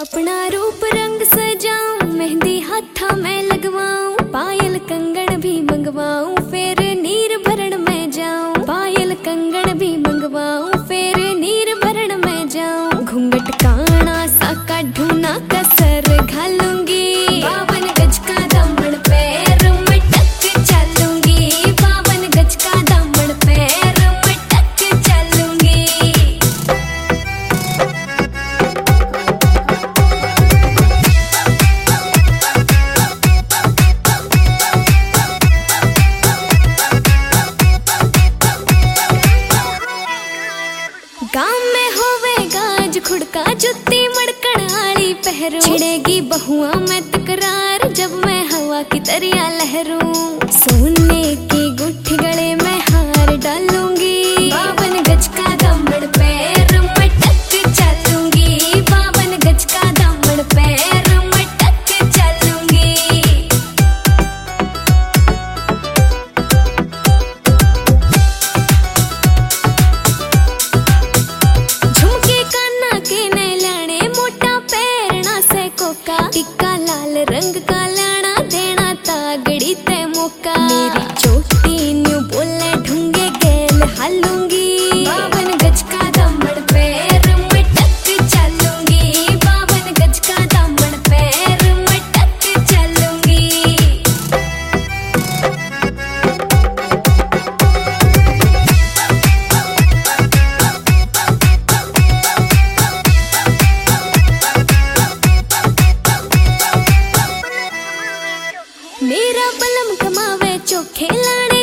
अपना रूप रंग सजाऊं, मेहंदी हाथा में लगवाऊं, पायल कंगन भी मंगवाऊं, फिर नीर भरण में जाऊँ, पायल कंगन भी मंगवाऊं। छुड़का जुत्ती मड़कड़ाली पहरू छिड़ेगी बहुआ मैं तकरार जब मैं हवा की तरिया लहरू। सोने की मेरा बलम कमावे चोखे लाने